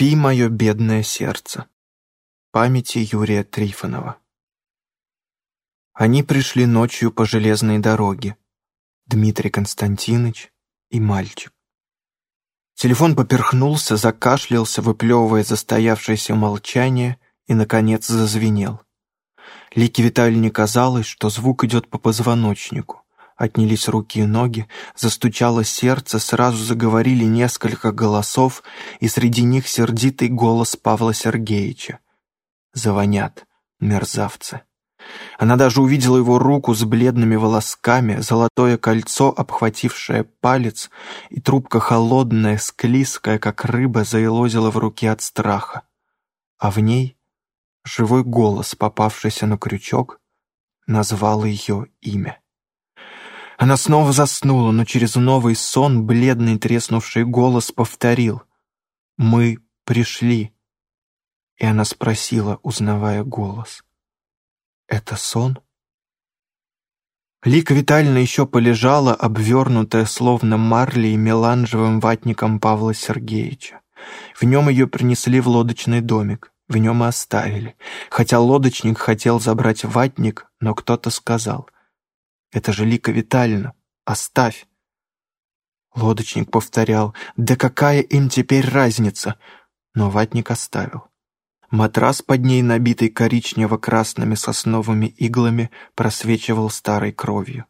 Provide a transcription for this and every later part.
Спи, мое бедное сердце. Памяти Юрия Трифонова. Они пришли ночью по железной дороге. Дмитрий Константинович и мальчик. Телефон поперхнулся, закашлялся, выплевывая застоявшееся молчание, и, наконец, зазвенел. Лике Витальевне казалось, что звук идет по позвоночнику. Отнялись руки и ноги, застучало сердце, сразу заговорили несколько голосов, и среди них сердитый голос Павла Сергеевича. «Завонят, мерзавцы». Она даже увидела его руку с бледными волосками, золотое кольцо, обхватившее палец, и трубка холодная, склизкая, как рыба, заелозила в руке от страха. А в ней живой голос, попавшийся на крючок, назвал ее имя. Она снова заснула, но через новый сон бледный треснувший голос повторил «Мы пришли». И она спросила, узнавая голос — это сон? Лика Витальевна еще полежала, обвернутая словно марлей меланжевым ватником Павла Сергеевича. В нем ее принесли в лодочный домик, в нем и оставили. Хотя лодочник хотел забрать ватник, но кто-то сказал, «Это же Лика Витальевна, оставь». Лодочник повторял, «Да какая им теперь разница?» Но ватник оставил. Матрас под ней, набитый коричнево-красными сосновыми иглами, просвечивал старой кровью.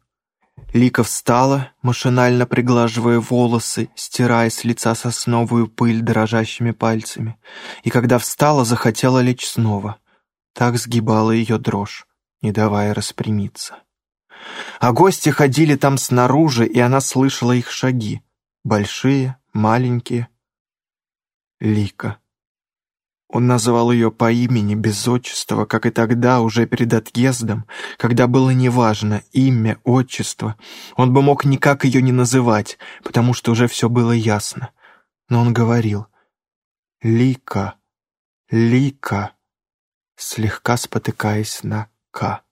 Лика встала, машинально приглаживая волосы, стирая с лица сосновую пыль дрожащими пальцами, и когда встала, захотела лечь снова. Так сгибала ее дрожь, не давая распрямиться. А гости ходили там снаружи, и она слышала их шаги. Большие, маленькие. Лика. Он называл ее по имени, без отчества, как и тогда, уже перед отъездом, когда было неважно имя, отчество. Он бы мог никак ее не называть, потому что уже все было ясно. Но он говорил «Лика, Лика», слегка спотыкаясь на «К».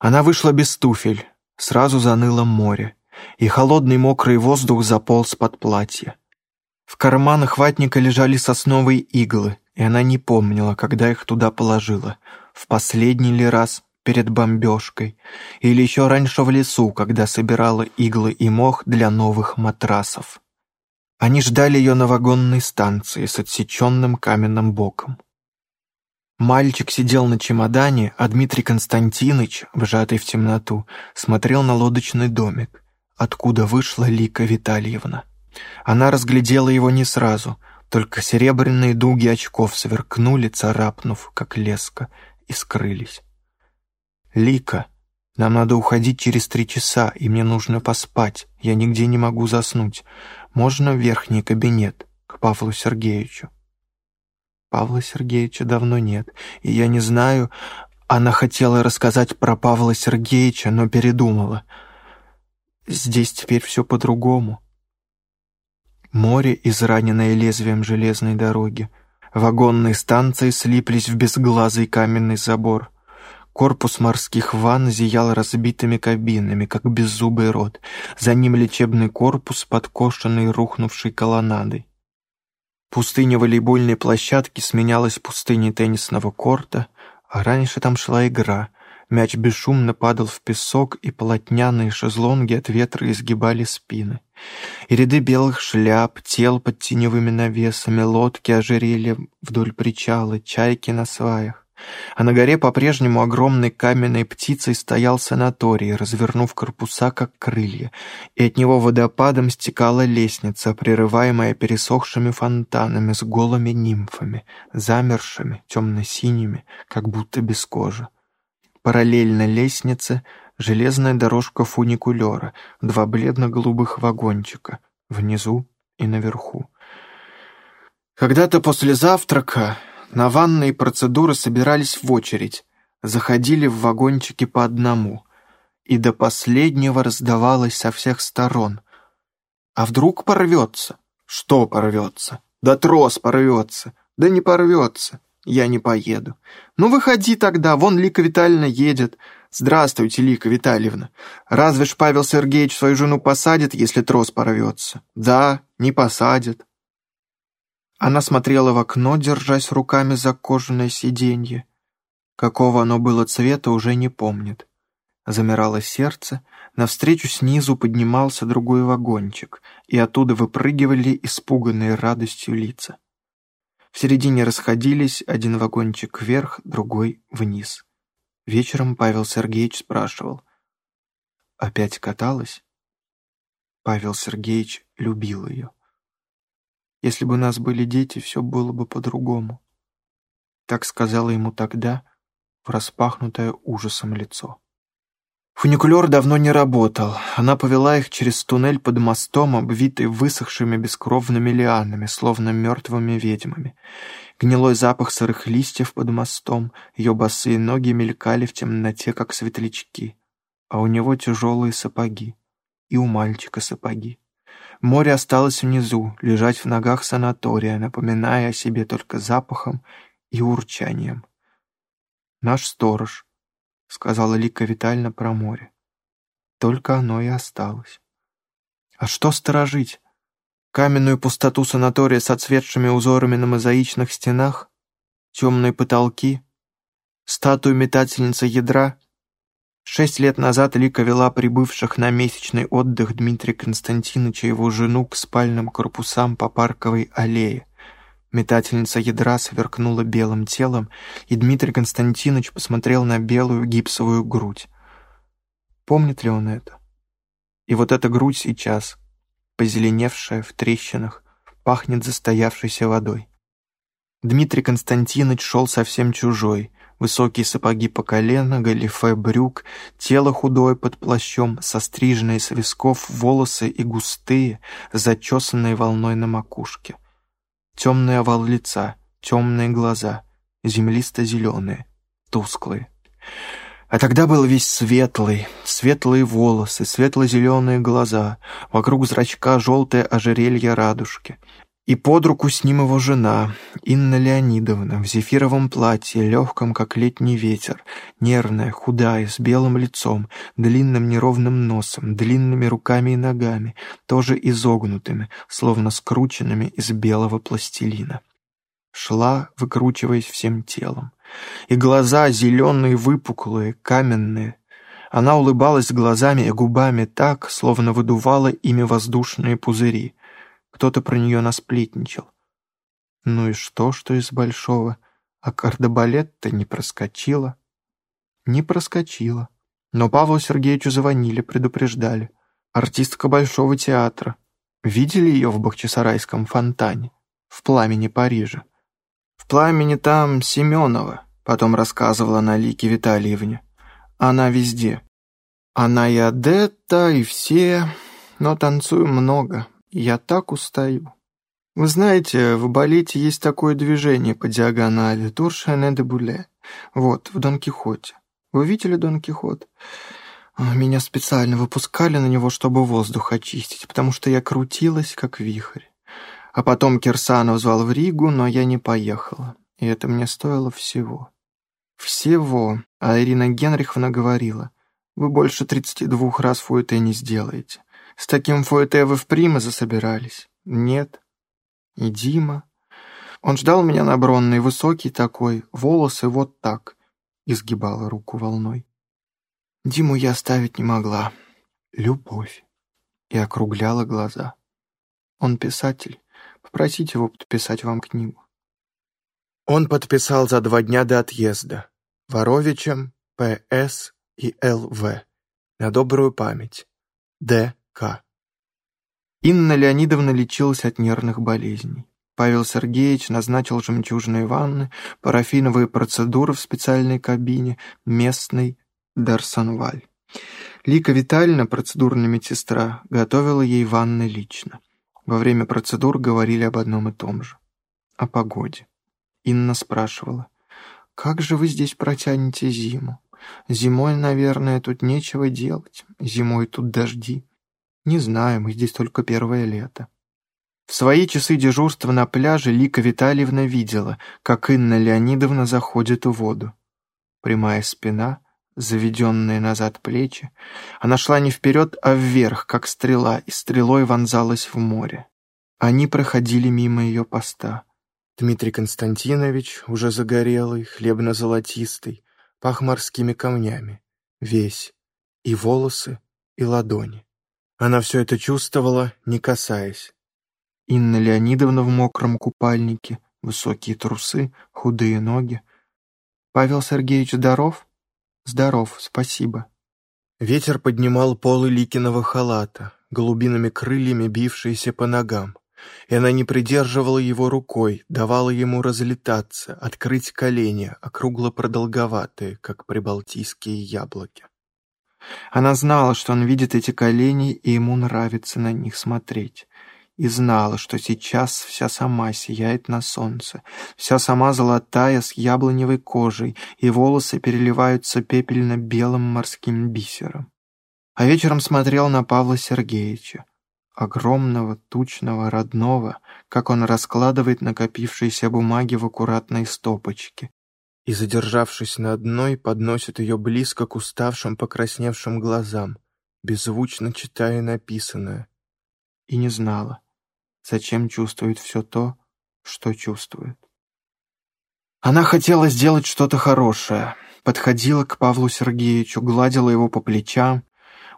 Она вышла без туфель, сразу заныло море, и холодный мокрый воздух заполз под платье. В карманах ватника лежали сосновые иглы, и она не помнила, когда их туда положила. В последний ли раз перед бомбежкой, или еще раньше в лесу, когда собирала иглы и мох для новых матрасов. Они ждали ее на вагонной станции с отсеченным каменным боком. Мальчик сидел на чемодане, а Дмитрий Константинович, вжатый в темноту, смотрел на лодочный домик, откуда вышла Лика Витальевна. Она разглядела его не сразу, только серебряные дуги очков сверкнули, царапнув, как леска, и скрылись. «Лика, нам надо уходить через три часа, и мне нужно поспать. Я нигде не могу заснуть. Можно в верхний кабинет, к Павлу Сергеевичу?» Павла Сергеевича давно нет, и я не знаю... Она хотела рассказать про Павла Сергеевича, но передумала. Здесь теперь все по-другому. Море, израненное лезвием железной дороги. Вагонные станции слиплись в безглазый каменный забор. Корпус морских ванн зиял разбитыми кабинами, как беззубый рот. За ним лечебный корпус, подкошенный рухнувшей колоннадой. Пустыня волейбольной площадки сменялась пустыней теннисного корта, а раньше там шла игра — Мяч бесшумно падал в песок, и полотняные шезлонги от ветра изгибали спины. И ряды белых шляп, тел под теневыми навесами, лодки ожерелья вдоль причала, чайки на сваях. А на горе по-прежнему огромной каменной птицей стоял санаторий, развернув корпуса, как крылья, и от него водопадом стекала лестница, прерываемая пересохшими фонтанами с голыми нимфами, замершими, темно-синими, как будто без кожи. Параллельно лестнице железная дорожка фуникулера, два бледно-голубых вагончика, внизу и наверху. Когда-то после завтрака на ванные процедуры собирались в очередь, заходили в вагончики по одному, и до последнего раздавалось со всех сторон. А вдруг порвется? Что порвется? Да трос порвется. Да не порвется я не поеду. Ну, выходи тогда, вон Лика Витальевна едет. Здравствуйте, Лика Витальевна. Разве ж Павел Сергеевич свою жену посадит, если трос порвется? Да, не посадит. Она смотрела в окно, держась руками за кожаное сиденье. Какого оно было цвета, уже не помнит. Замирало сердце, навстречу снизу поднимался другой вагончик, и оттуда выпрыгивали испуганные радостью лица. В середине расходились, один вагончик вверх, другой вниз. Вечером Павел Сергеевич спрашивал. «Опять каталась?» Павел Сергеевич любил ее. Если бы у нас были дети, все было бы по-другому. Так сказала ему тогда, в распахнутое ужасом лицо. Фуникулер давно не работал. Она повела их через туннель под мостом, обвитый высохшими бескровными лианами, словно мертвыми ведьмами. Гнилой запах сырых листьев под мостом, ее босые ноги мелькали в темноте, как светлячки. А у него тяжелые сапоги. И у мальчика сапоги. Море осталось внизу, лежать в ногах санатория, напоминая о себе только запахом и урчанием. «Наш сторож», — сказала Лика Витальевна про море. Только оно и осталось. А что сторожить? Каменную пустоту санатория с отцветшими узорами на мозаичных стенах? Темные потолки? Статую метательницы ядра? Шесть лет назад Лика вела прибывших на месячный отдых Дмитрия Константиновича и его жену к спальным корпусам по парковой аллее. Метательница ядра сверкнула белым телом, и Дмитрий Константинович посмотрел на белую гипсовую грудь. Помнит ли он это? И вот эта грудь сейчас, позеленевшая в трещинах, пахнет застоявшейся водой. Дмитрий Константинович шел совсем чужой, высокие сапоги по колено, галифе брюк, тело худое под плащом, состриженные с висков волосы и густые, зачесанные волной на макушке — Темный овал лица, темные глаза, землисто-зеленые, тусклые. А тогда был весь светлый, светлые волосы, светло-зеленые глаза, вокруг зрачка желтое ожерелье радужки. И под руку с ним его жена, Инна Леонидовна, в зефировом платье, легком, как летний ветер, нервная, худая, с белым лицом, длинным неровным носом, длинными руками и ногами, тоже изогнутыми, словно скрученными из белого пластилина. Шла, выкручиваясь всем телом. И глаза зеленые, выпуклые, каменные. Она улыбалась глазами и губами так, словно выдувала ими воздушные пузыри — кто-то про нее насплетничал. Ну и что, что из большого? А кардебалет-то не проскочила. Не проскочила. Но Павлу Сергеевичу звонили, предупреждали. Артистка Большого театра. Видели ее в Бахчисарайском фонтане? В пламени Парижа. В пламени там Семенова, потом рассказывала она Лике Витальевне. Она везде. Она и Адетта, и все, но танцую много, я так устаю. Вы знаете, в балете есть такое движение по диагонали «Туршене де буле». Вот, в Дон Кихоте. Вы видели Дон Кихот? А, меня специально выпускали на него, чтобы воздух очистить, потому что я крутилась, как вихрь. А потом Кирсанов звал в Ригу, но я не поехала. И это мне стоило всего. Всего. А Ирина Генриховна говорила, вы больше 32 раз фуэте не сделаете. С таким фуэте вы в Прима засобирались? Нет. И Дима. Он ждал меня на бронной, высокий такой, волосы вот так. Изгибала руку волной. Диму я оставить не могла. Любовь. И округляла глаза. Он писатель. Попросите его подписать вам книгу. Он подписал за два дня до отъезда. Воровичем, П.С. и Л.В. На добрую память. Д. К. Инна Леонидовна лечилась от нервных болезней. Павел Сергеевич назначил жемчужные ванны, парафиновые процедуры в специальной кабине, местный Дарсонваль. Лика Витальевна, процедурная медсестра, готовила ей ванны лично. Во время процедур говорили об одном и том же. О погоде. Инна спрашивала, «Как же вы здесь протянете зиму? Зимой, наверное, тут нечего делать. Зимой тут дожди. Не знаю, мы здесь только первое лето. В свои часы дежурства на пляже Лика Витальевна видела, как Инна Леонидовна заходит в воду. Прямая спина, заведенные назад плечи. Она шла не вперед, а вверх, как стрела, и стрелой вонзалась в море. Они проходили мимо ее поста. Дмитрий Константинович, уже загорелый, хлебно-золотистый, пах морскими камнями, весь, и волосы, и ладони. Она все это чувствовала, не касаясь. Инна Леонидовна в мокром купальнике, высокие трусы, худые ноги. «Павел Сергеевич здоров?» «Здоров, спасибо». Ветер поднимал полы Ликиного халата, голубиными крыльями бившиеся по ногам и она не придерживала его рукой, давала ему разлетаться, открыть колени, округло-продолговатые, как прибалтийские яблоки. Она знала, что он видит эти колени, и ему нравится на них смотреть. И знала, что сейчас вся сама сияет на солнце, вся сама золотая с яблоневой кожей, и волосы переливаются пепельно-белым морским бисером. А вечером смотрел на Павла Сергеевича огромного, тучного, родного, как он раскладывает накопившиеся бумаги в аккуратной стопочке, и, задержавшись на одной, подносит ее близко к уставшим, покрасневшим глазам, беззвучно читая написанное. И не знала, зачем чувствует все то, что чувствует. Она хотела сделать что-то хорошее, подходила к Павлу Сергеевичу, гладила его по плечам.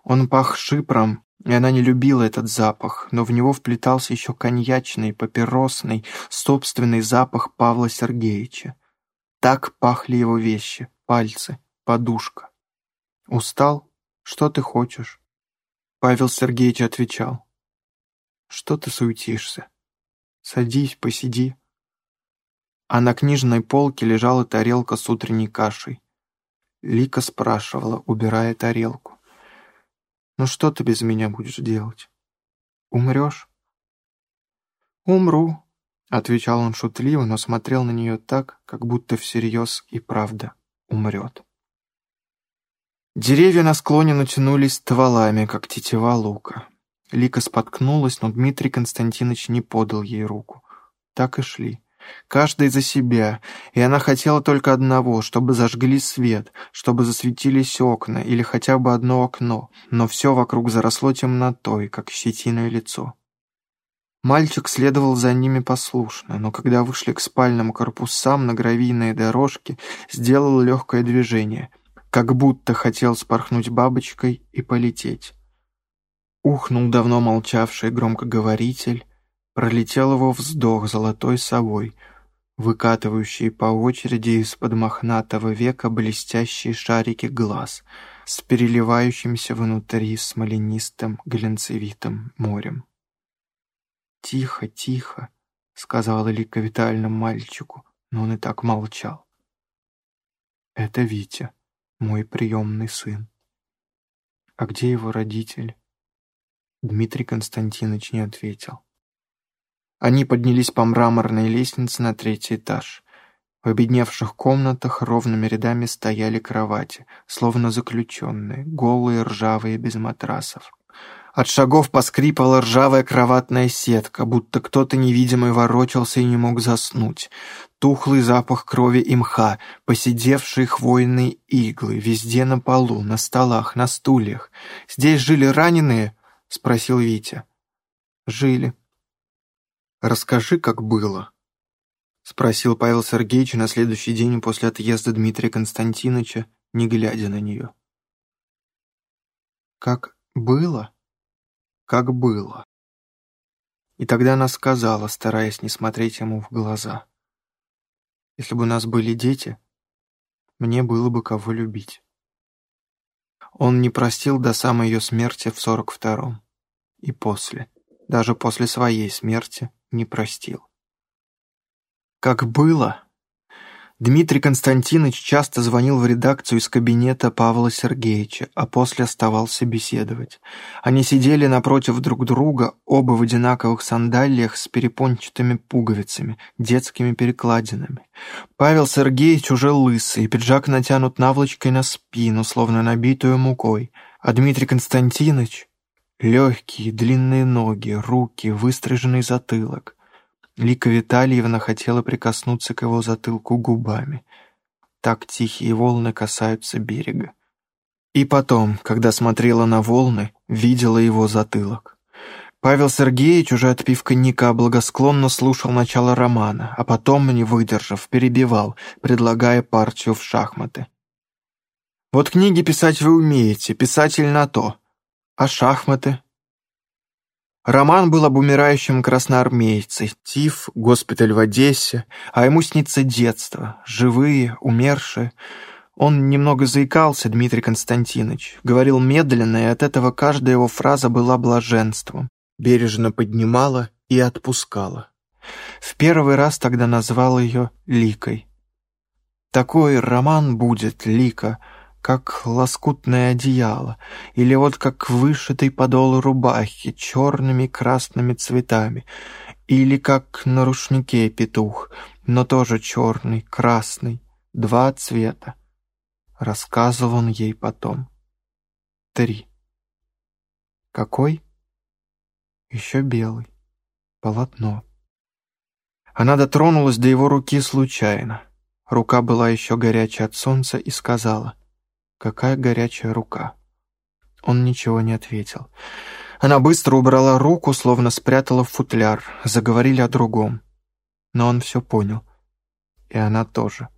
Он пах шипром, и она не любила этот запах, но в него вплетался еще коньячный, папиросный, собственный запах Павла Сергеевича. Так пахли его вещи, пальцы, подушка. «Устал? Что ты хочешь?» Павел Сергеевич отвечал. «Что ты суетишься? Садись, посиди». А на книжной полке лежала тарелка с утренней кашей. Лика спрашивала, убирая тарелку. Ну что ты без меня будешь делать? Умрешь? Умру, отвечал он шутливо, но смотрел на нее так, как будто всерьез и правда умрет. Деревья на склоне натянулись стволами, как тетива лука. Лика споткнулась, но Дмитрий Константинович не подал ей руку. Так и шли каждый за себя, и она хотела только одного, чтобы зажгли свет, чтобы засветились окна или хотя бы одно окно, но все вокруг заросло темнотой, как щетиное лицо. Мальчик следовал за ними послушно, но когда вышли к спальным корпусам на гравийные дорожки, сделал легкое движение, как будто хотел спорхнуть бабочкой и полететь. Ухнул давно молчавший громкоговоритель, Пролетел его вздох золотой совой, выкатывающий по очереди из-под мохнатого века блестящие шарики глаз с переливающимся внутри смоленистым глянцевитым морем. «Тихо, тихо», — сказала Лика Витальевна мальчику, но он и так молчал. «Это Витя, мой приемный сын. А где его родители?» Дмитрий Константинович не ответил. Они поднялись по мраморной лестнице на третий этаж. В обедневших комнатах ровными рядами стояли кровати, словно заключенные, голые, ржавые, без матрасов. От шагов поскрипывала ржавая кроватная сетка, будто кто-то невидимый ворочался и не мог заснуть. Тухлый запах крови и мха, посидевшие хвойные иглы, везде на полу, на столах, на стульях. «Здесь жили раненые?» — спросил Витя. «Жили», «Расскажи, как было», — спросил Павел Сергеевич на следующий день после отъезда Дмитрия Константиновича, не глядя на нее. «Как было? Как было?» И тогда она сказала, стараясь не смотреть ему в глаза. «Если бы у нас были дети, мне было бы кого любить». Он не простил до самой ее смерти в сорок втором. И после, даже после своей смерти, не простил. Как было, Дмитрий Константинович часто звонил в редакцию из кабинета Павла Сергеевича, а после оставался беседовать. Они сидели напротив друг друга, оба в одинаковых сандалиях с перепончатыми пуговицами, детскими перекладинами. Павел Сергеевич уже лысый, пиджак натянут наволочкой на спину, словно набитую мукой, а Дмитрий Константинович Легкие, длинные ноги, руки, выстриженный затылок. Лика Витальевна хотела прикоснуться к его затылку губами. Так тихие волны касаются берега. И потом, когда смотрела на волны, видела его затылок. Павел Сергеевич, уже отпив коньяка, благосклонно слушал начало романа, а потом, не выдержав, перебивал, предлагая партию в шахматы. «Вот книги писать вы умеете, писатель на то. А шахматы?» Роман был об умирающем красноармейце, тиф, госпиталь в Одессе, а ему снится детство, живые, умершие. Он немного заикался, Дмитрий Константинович, говорил медленно, и от этого каждая его фраза была блаженством, бережно поднимала и отпускала. В первый раз тогда назвал ее Ликой. Такой роман будет, Лика — как лоскутное одеяло, или вот как вышитый подол рубахи черными красными цветами, или как на рушнике петух, но тоже черный, красный, два цвета. Рассказывал он ей потом. Три. Какой? Еще белый. Полотно. Она дотронулась до его руки случайно. Рука была еще горячая от солнца и сказала — Какая горячая рука. Он ничего не ответил. Она быстро убрала руку, словно спрятала в футляр. Заговорили о другом. Но он все понял. И она тоже.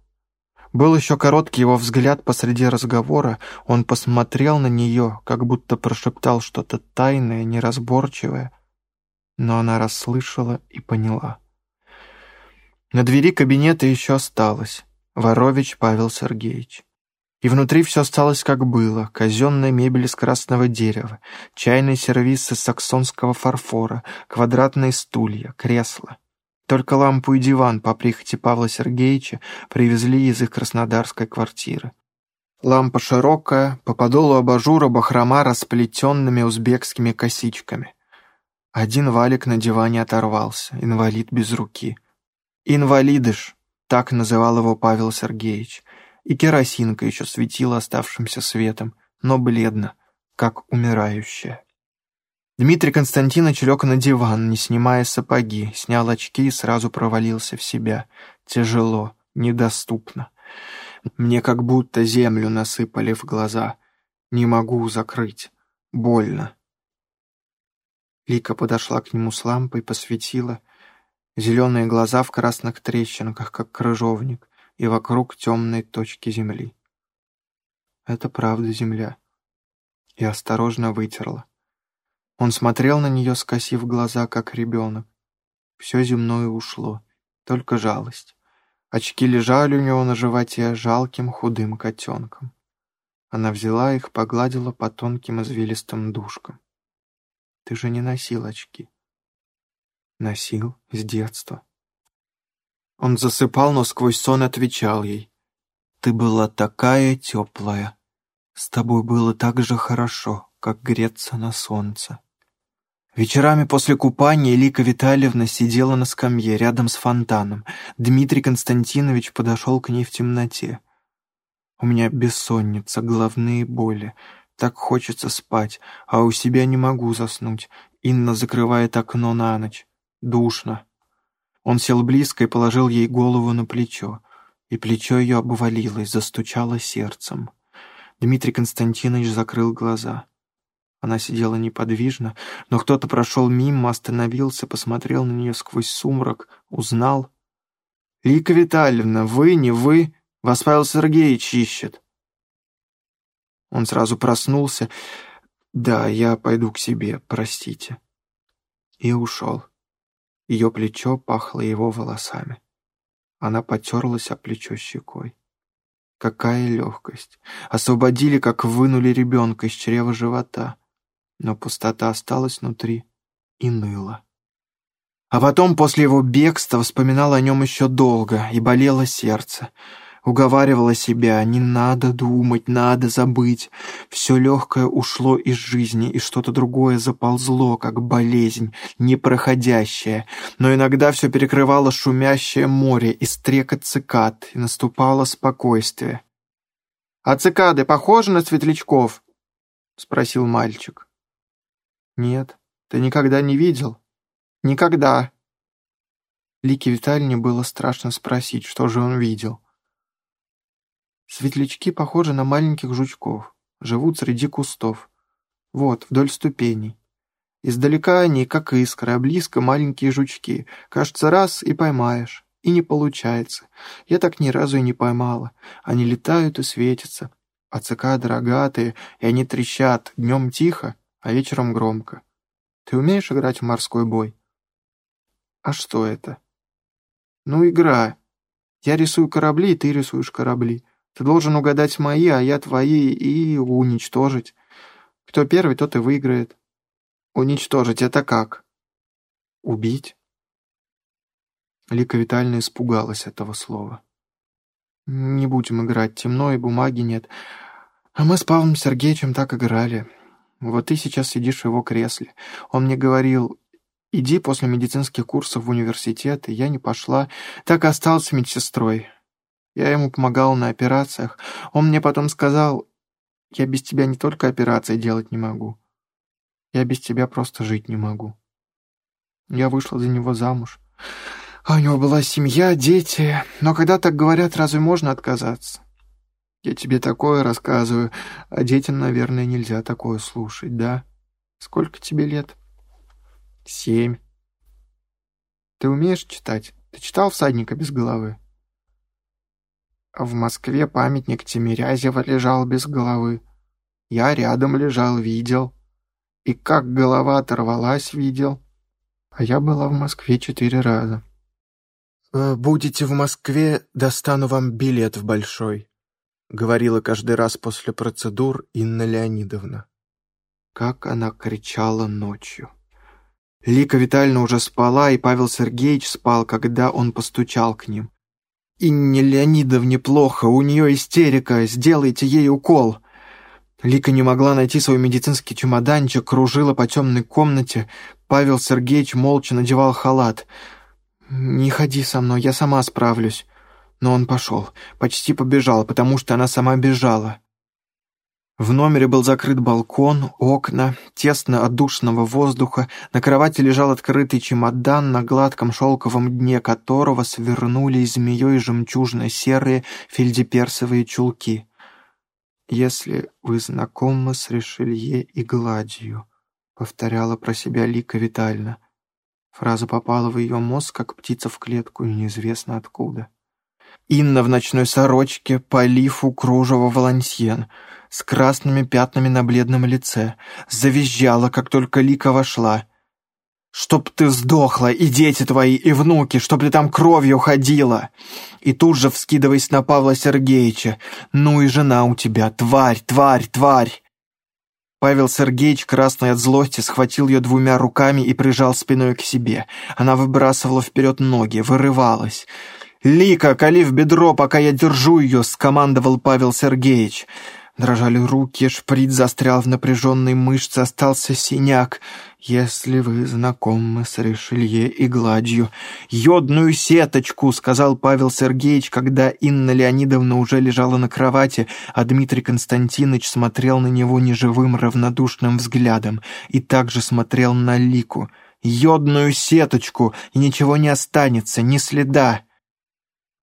Был еще короткий его взгляд посреди разговора. Он посмотрел на нее, как будто прошептал что-то тайное, неразборчивое. Но она расслышала и поняла. На двери кабинета еще осталось. Ворович Павел Сергеевич. И внутри все осталось как было. Казенная мебель из красного дерева, чайный сервиз из саксонского фарфора, квадратные стулья, кресла. Только лампу и диван по прихоти Павла Сергеевича привезли из их краснодарской квартиры. Лампа широкая, по подолу абажура бахрома расплетенными узбекскими косичками. Один валик на диване оторвался, инвалид без руки. «Инвалидыш», — так называл его Павел Сергеевич — и керосинка еще светила оставшимся светом, но бледно, как умирающая. Дмитрий Константинович лег на диван, не снимая сапоги, снял очки и сразу провалился в себя. Тяжело, недоступно. Мне как будто землю насыпали в глаза. Не могу закрыть. Больно. Лика подошла к нему с лампой, посветила. Зеленые глаза в красных трещинках, как крыжовник и вокруг темной точки земли. Это правда земля. И осторожно вытерла. Он смотрел на нее, скосив глаза, как ребенок. Все земное ушло, только жалость. Очки лежали у него на животе жалким худым котенком. Она взяла их, погладила по тонким извилистым дужкам. «Ты же не носил очки». «Носил с детства», он засыпал, но сквозь сон отвечал ей. «Ты была такая теплая. С тобой было так же хорошо, как греться на солнце». Вечерами после купания Лика Витальевна сидела на скамье рядом с фонтаном. Дмитрий Константинович подошел к ней в темноте. «У меня бессонница, головные боли. Так хочется спать, а у себя не могу заснуть. Инна закрывает окно на ночь. Душно. Он сел близко и положил ей голову на плечо, и плечо ее обвалилось, застучало сердцем. Дмитрий Константинович закрыл глаза. Она сидела неподвижно, но кто-то прошел мимо, остановился, посмотрел на нее сквозь сумрак, узнал. «Лика Витальевна, вы, не вы? Вас Павел Сергеевич ищет». Он сразу проснулся. «Да, я пойду к себе, простите». И ушел. Ее плечо пахло его волосами. Она потерлась о плечо щекой. Какая легкость! Освободили, как вынули ребенка из чрева живота. Но пустота осталась внутри и ныла. А потом, после его бегства, вспоминал о нем еще долго, и болело сердце. Уговаривала себя, не надо думать, надо забыть. Все легкое ушло из жизни, и что-то другое заползло, как болезнь, непроходящая. Но иногда все перекрывало шумящее море и стрекот цикад, и наступало спокойствие. «А цикады похожи на светлячков?» — спросил мальчик. «Нет, ты никогда не видел?» «Никогда». Лике Витальевне было страшно спросить, что же он видел. Светлячки похожи на маленьких жучков, живут среди кустов. Вот, вдоль ступеней. Издалека они, как искры, а близко маленькие жучки. Кажется, раз и поймаешь. И не получается. Я так ни разу и не поймала. Они летают и светятся. А цикады рогатые, и они трещат. Днем тихо, а вечером громко. Ты умеешь играть в морской бой? А что это? Ну, игра. Я рисую корабли, ты рисуешь корабли. Ты должен угадать мои, а я твои, и уничтожить. Кто первый, тот и выиграет. Уничтожить это как? Убить? Лика Витальевна испугалась этого слова. Не будем играть, темно и бумаги нет. А мы с Павлом Сергеевичем так играли. Вот ты сейчас сидишь в его кресле. Он мне говорил, иди после медицинских курсов в университет, и я не пошла. Так и осталась медсестрой. Я ему помогала на операциях. Он мне потом сказал, я без тебя не только операции делать не могу. Я без тебя просто жить не могу. Я вышла за него замуж. А у него была семья, дети. Но когда так говорят, разве можно отказаться? Я тебе такое рассказываю, а детям, наверное, нельзя такое слушать, да? Сколько тебе лет? Семь. Ты умеешь читать? Ты читал «Всадника без головы»? В Москве памятник Тимирязева лежал без головы. Я рядом лежал, видел. И как голова оторвалась, видел. А я была в Москве четыре раза. «Э, «Будете в Москве, достану вам билет в Большой», — говорила каждый раз после процедур Инна Леонидовна. Как она кричала ночью. Лика Витальевна уже спала, и Павел Сергеевич спал, когда он постучал к ним. «Инне Леонидовне плохо, у нее истерика, сделайте ей укол». Лика не могла найти свой медицинский чемоданчик, кружила по темной комнате. Павел Сергеевич молча надевал халат. «Не ходи со мной, я сама справлюсь». Но он пошел, почти побежал, потому что она сама бежала. В номере был закрыт балкон, окна, тесно от душного воздуха, на кровати лежал открытый чемодан, на гладком шелковом дне которого свернули змеей жемчужно-серые фельдеперсовые чулки. «Если вы знакомы с Ришелье и Гладью», — повторяла про себя Лика Витальевна. Фраза попала в ее мозг, как птица в клетку, неизвестно откуда. Инна в ночной сорочке по лифу кружева Валансьен с красными пятнами на бледном лице завизжала, как только Лика вошла. «Чтоб ты сдохла, и дети твои, и внуки, чтоб ты там кровью ходила!» И тут же вскидываясь на Павла Сергеевича. «Ну и жена у тебя, тварь, тварь, тварь!» Павел Сергеевич, красный от злости, схватил ее двумя руками и прижал спиной к себе. Она выбрасывала вперед ноги, вырывалась. «Лика, кали в бедро, пока я держу ее!» — скомандовал Павел Сергеевич. Дрожали руки, шприц застрял в напряженной мышце, остался синяк. «Если вы знакомы с Ришелье и гладью...» «Йодную сеточку!» — сказал Павел Сергеевич, когда Инна Леонидовна уже лежала на кровати, а Дмитрий Константинович смотрел на него неживым равнодушным взглядом и также смотрел на Лику. «Йодную сеточку, и ничего не останется, ни следа!»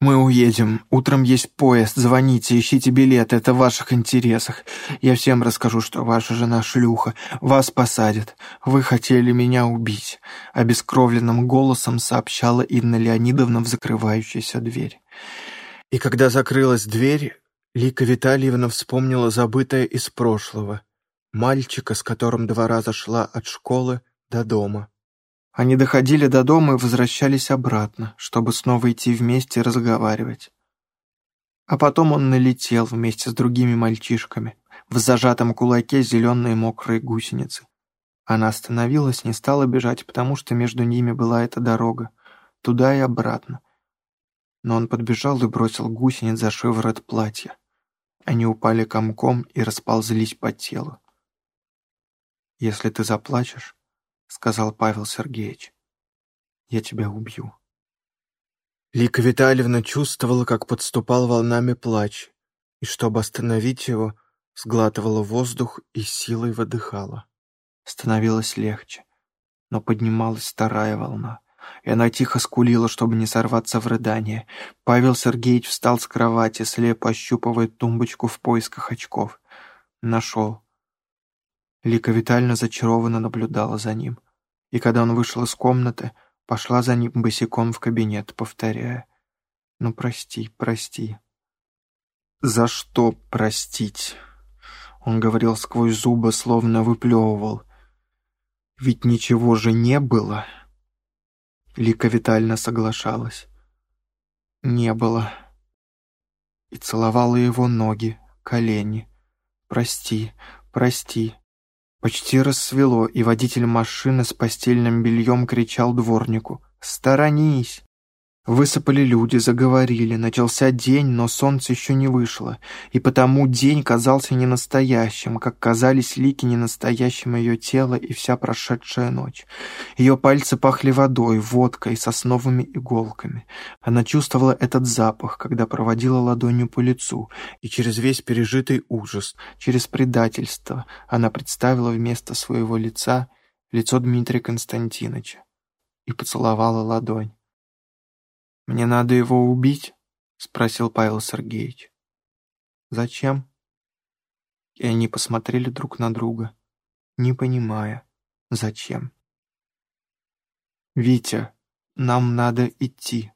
«Мы уедем. Утром есть поезд. Звоните, ищите билет. Это в ваших интересах. Я всем расскажу, что ваша жена шлюха. Вас посадят. Вы хотели меня убить», — обескровленным голосом сообщала Инна Леонидовна в закрывающуюся дверь. И когда закрылась дверь, Лика Витальевна вспомнила забытое из прошлого. Мальчика, с которым два раза шла от школы до дома. Они доходили до дома и возвращались обратно, чтобы снова идти вместе и разговаривать. А потом он налетел вместе с другими мальчишками. В зажатом кулаке зеленые мокрые гусеницы. Она остановилась, не стала бежать, потому что между ними была эта дорога, туда и обратно. Но он подбежал и бросил гусениц за шиворот платья. Они упали комком и расползлись по телу. «Если ты заплачешь, сказал Павел Сергеевич. «Я тебя убью». Лика Витальевна чувствовала, как подступал волнами плач, и, чтобы остановить его, сглатывала воздух и силой выдыхала. Становилось легче, но поднималась вторая волна, и она тихо скулила, чтобы не сорваться в рыдание. Павел Сергеевич встал с кровати, слепо ощупывая тумбочку в поисках очков. Нашел. Лика Витальевна зачарованно наблюдала за ним. И когда он вышел из комнаты, пошла за ним босиком в кабинет, повторяя. «Ну, прости, прости». «За что простить?» Он говорил сквозь зубы, словно выплевывал. «Ведь ничего же не было». Лика Витальевна соглашалась. «Не было». И целовала его ноги, колени. «Прости, прости». Почти рассвело, и водитель машины с постельным бельем кричал дворнику «Сторонись!». Высыпали люди, заговорили, начался день, но солнце еще не вышло, и потому день казался ненастоящим, как казались лики ненастоящим ее тело и вся прошедшая ночь. Ее пальцы пахли водой, водкой, сосновыми иголками. Она чувствовала этот запах, когда проводила ладонью по лицу, и через весь пережитый ужас, через предательство она представила вместо своего лица лицо Дмитрия Константиновича и поцеловала ладонь. «Мне надо его убить?» — спросил Павел Сергеевич. «Зачем?» И они посмотрели друг на друга, не понимая, зачем. «Витя, нам надо идти».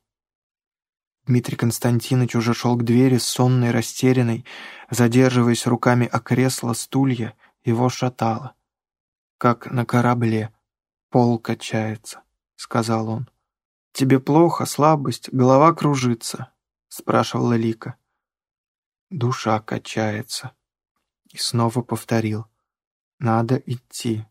Дмитрий Константинович уже шел к двери, сонный, растерянный, задерживаясь руками о кресло, стулья, его шатало. «Как на корабле. Пол качается», — сказал он. «Тебе плохо, слабость, голова кружится?» — спрашивала Лика. Душа качается. И снова повторил. «Надо идти».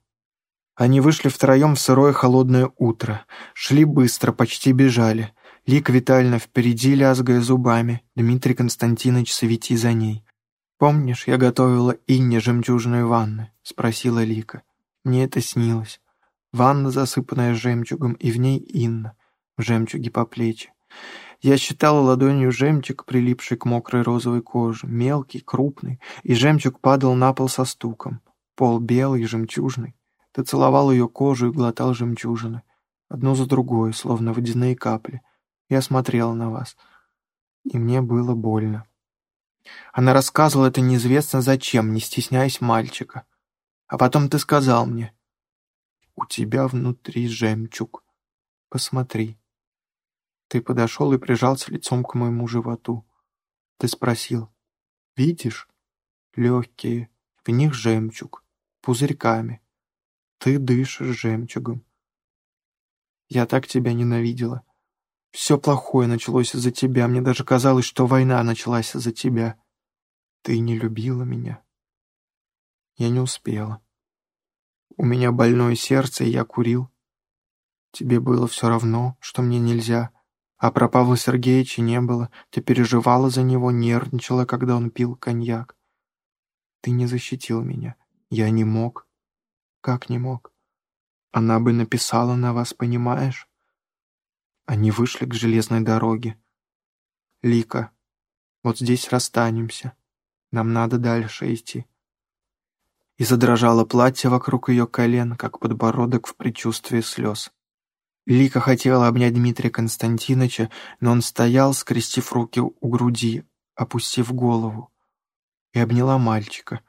Они вышли втроем в сырое холодное утро. Шли быстро, почти бежали. Лика Витальевна впереди, лязгая зубами. Дмитрий Константинович свети за ней. «Помнишь, я готовила Инне жемчужные ванны?» — спросила Лика. Мне это снилось. Ванна, засыпанная жемчугом, и в ней Инна в жемчуге по плечи. Я считала ладонью жемчуг, прилипший к мокрой розовой коже, мелкий, крупный, и жемчуг падал на пол со стуком. Пол белый, жемчужный. Ты целовал ее кожу и глотал жемчужины. Одну за другой, словно водяные капли. Я смотрела на вас. И мне было больно. Она рассказывала это неизвестно зачем, не стесняясь мальчика. А потом ты сказал мне, «У тебя внутри жемчуг. Посмотри». Ты подошел и прижался лицом к моему животу. Ты спросил, видишь? Легкие, в них жемчуг, пузырьками. Ты дышишь жемчугом. Я так тебя ненавидела. Все плохое началось из-за тебя. Мне даже казалось, что война началась из-за тебя. Ты не любила меня. Я не успела. У меня больное сердце, и я курил. Тебе было все равно, что мне нельзя. А про Павла Сергеевича не было. Ты переживала за него, нервничала, когда он пил коньяк. Ты не защитил меня. Я не мог. Как не мог? Она бы написала на вас, понимаешь? Они вышли к железной дороге. Лика, вот здесь расстанемся. Нам надо дальше идти. И задрожало платье вокруг ее колен, как подбородок в предчувствии слез. Лика хотела обнять Дмитрия Константиновича, но он стоял, скрестив руки у груди, опустив голову. И обняла мальчика.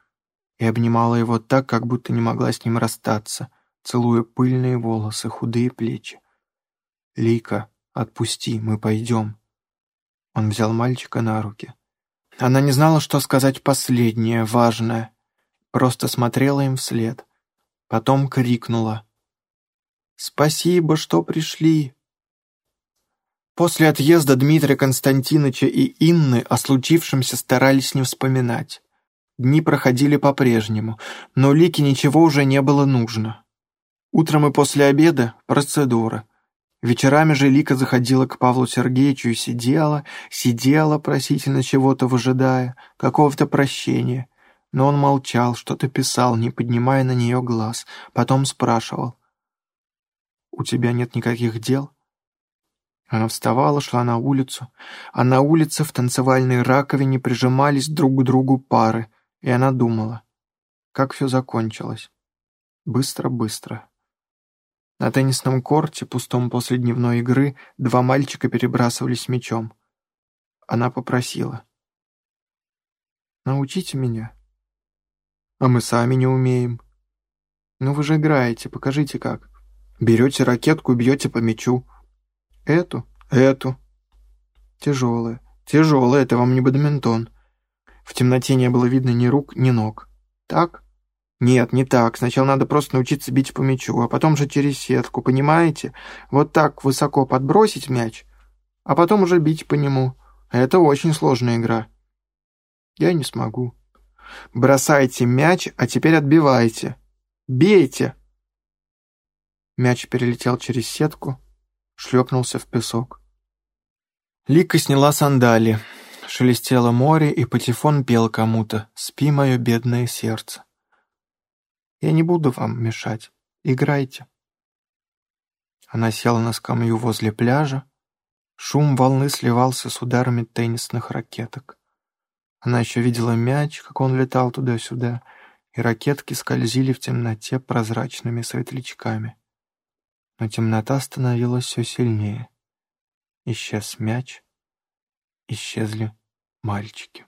И обнимала его так, как будто не могла с ним расстаться, целуя пыльные волосы, худые плечи. «Лика, отпусти, мы пойдем». Он взял мальчика на руки. Она не знала, что сказать последнее, важное. Просто смотрела им вслед. Потом крикнула. Спасибо, что пришли. После отъезда Дмитрия Константиновича и Инны о случившемся старались не вспоминать. Дни проходили по-прежнему, но Лике ничего уже не было нужно. Утром и после обеда – процедура. Вечерами же Лика заходила к Павлу Сергеевичу и сидела, сидела, просительно чего-то выжидая, какого-то прощения. Но он молчал, что-то писал, не поднимая на нее глаз, потом спрашивал – у тебя нет никаких дел?» Она вставала, шла на улицу, а на улице в танцевальной раковине прижимались друг к другу пары, и она думала, как все закончилось. Быстро-быстро. На теннисном корте, пустом после дневной игры, два мальчика перебрасывались мячом. Она попросила. «Научите меня». «А мы сами не умеем», Ну вы же играете, покажите как. Берете ракетку бьете по мячу. Эту? Эту. Тяжелая. Тяжелая, это вам не бадминтон. В темноте не было видно ни рук, ни ног. Так? Нет, не так. Сначала надо просто научиться бить по мячу, а потом же через сетку, понимаете? Вот так высоко подбросить мяч, а потом уже бить по нему. Это очень сложная игра. Я не смогу. Бросайте мяч, а теперь отбивайте. Бейте! Мяч перелетел через сетку, шлепнулся в песок. Лика сняла сандали. Шелестело море, и патефон пел кому-то «Спи, мое бедное сердце». «Я не буду вам мешать. Играйте». Она села на скамью возле пляжа. Шум волны сливался с ударами теннисных ракеток. Она еще видела мяч, как он летал туда-сюда, и ракетки скользили в темноте прозрачными светлячками. Но темнота становилась все сильнее. Исчез мяч, исчезли мальчики.